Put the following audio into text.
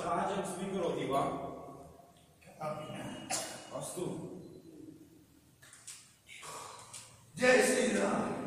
strage spingono di qua. Cammina. Posto. Jai Sri Ram.